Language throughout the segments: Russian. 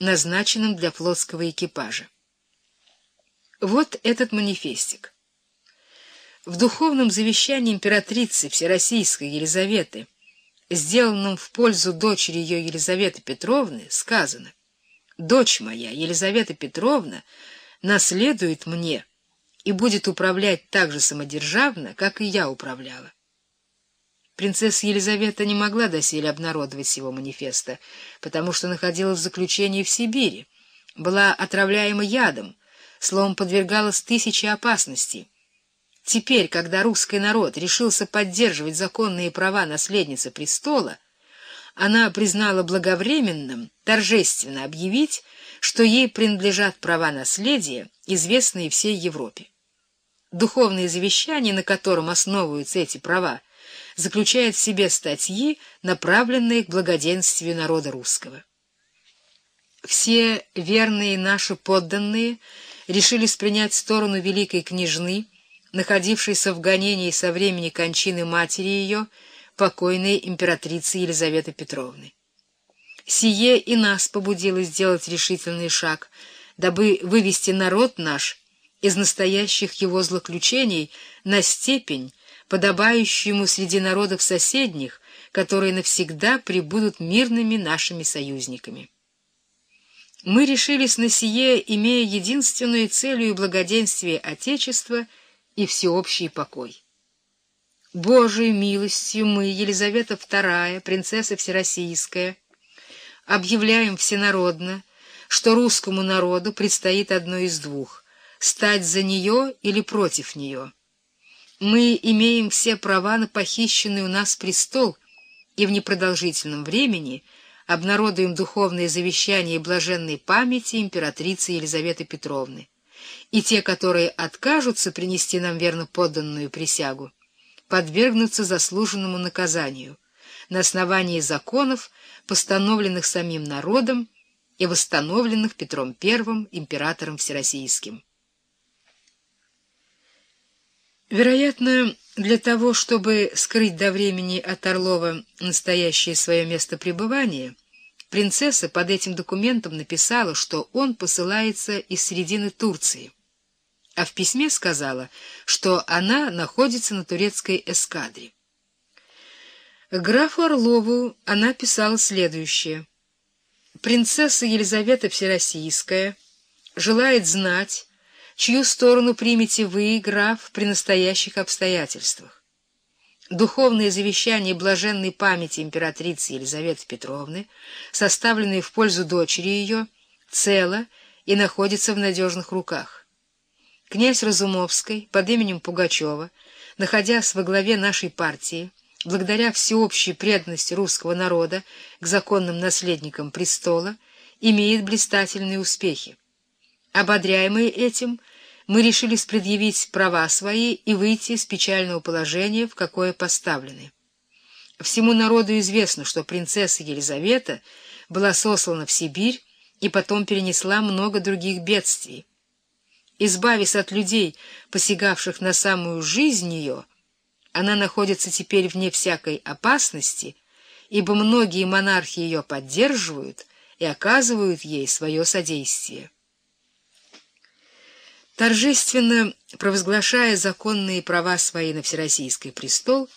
назначенным для флотского экипажа. Вот этот манифестик. В духовном завещании императрицы Всероссийской Елизаветы, сделанном в пользу дочери ее Елизаветы Петровны, сказано «Дочь моя, Елизавета Петровна, наследует мне и будет управлять так же самодержавно, как и я управляла». Принцесса Елизавета не могла доселе обнародовать сего манифеста, потому что находилась в заключении в Сибири, была отравляема ядом, словом, подвергалась тысяче опасностей. Теперь, когда русский народ решился поддерживать законные права наследницы престола, она признала благовременным торжественно объявить, что ей принадлежат права наследия, известные всей Европе. Духовное завещание, на котором основываются эти права, заключает в себе статьи, направленные к благоденствию народа русского. Все верные наши подданные решились принять сторону великой княжны, находившейся в гонении со времени кончины матери ее, покойной императрицы Елизаветы Петровны. Сие и нас побудило сделать решительный шаг, дабы вывести народ наш из настоящих его злоключений на степень, подобающую ему среди народов соседних, которые навсегда прибудут мирными нашими союзниками. Мы решились на сие, имея единственную целью благоденствие Отечества и всеобщий покой. Божией милостью мы, Елизавета II, принцесса Всероссийская, объявляем всенародно, что русскому народу предстоит одно из двух — стать за нее или против нее — мы имеем все права на похищенный у нас престол и в непродолжительном времени обнародуем духовные завещания блаженной памяти императрицы Елизаветы Петровны. И те, которые откажутся принести нам верно подданную присягу, подвергнутся заслуженному наказанию на основании законов, постановленных самим народом и восстановленных Петром I, императором Всероссийским. Вероятно, для того, чтобы скрыть до времени от Орлова настоящее свое место пребывания, принцесса под этим документом написала, что он посылается из середины Турции, а в письме сказала, что она находится на турецкой эскадре. Графу Орлову она писала следующее. «Принцесса Елизавета Всероссийская желает знать, чью сторону примете вы, граф, при настоящих обстоятельствах. Духовное завещание блаженной памяти императрицы Елизаветы Петровны, составленное в пользу дочери ее, цело и находится в надежных руках. Князь Разумовский под именем Пугачева, находясь во главе нашей партии, благодаря всеобщей преданности русского народа к законным наследникам престола, имеет блистательные успехи. Ободряемые этим, мы решились предъявить права свои и выйти из печального положения, в какое поставлены. Всему народу известно, что принцесса Елизавета была сослана в Сибирь и потом перенесла много других бедствий. Избавясь от людей, посягавших на самую жизнь ее, она находится теперь вне всякой опасности, ибо многие монархи ее поддерживают и оказывают ей свое содействие. Торжественно провозглашая законные права свои на Всероссийский престол,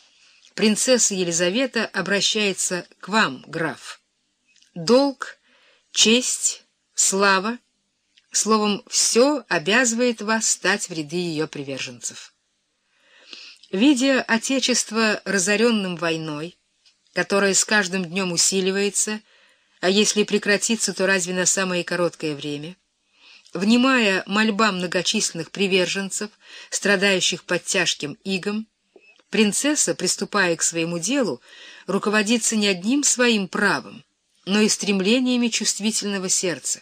принцесса Елизавета обращается к вам, граф. Долг, честь, слава, словом, все обязывает вас стать в ряды ее приверженцев. Видя Отечество разоренным войной, которая с каждым днем усиливается, а если прекратится, то разве на самое короткое время, Внимая мольбам многочисленных приверженцев, страдающих под тяжким игом, принцесса, приступая к своему делу, руководится не одним своим правом, но и стремлениями чувствительного сердца.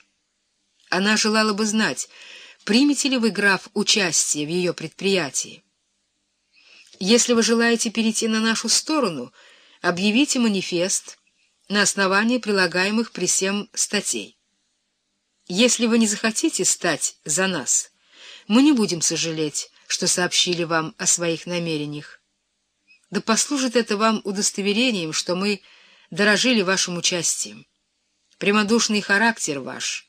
Она желала бы знать, примете ли вы, граф, участие в ее предприятии. Если вы желаете перейти на нашу сторону, объявите манифест на основании прилагаемых при всем статей. Если вы не захотите стать за нас, мы не будем сожалеть, что сообщили вам о своих намерениях. Да послужит это вам удостоверением, что мы дорожили вашим участием. прямодушный характер ваш,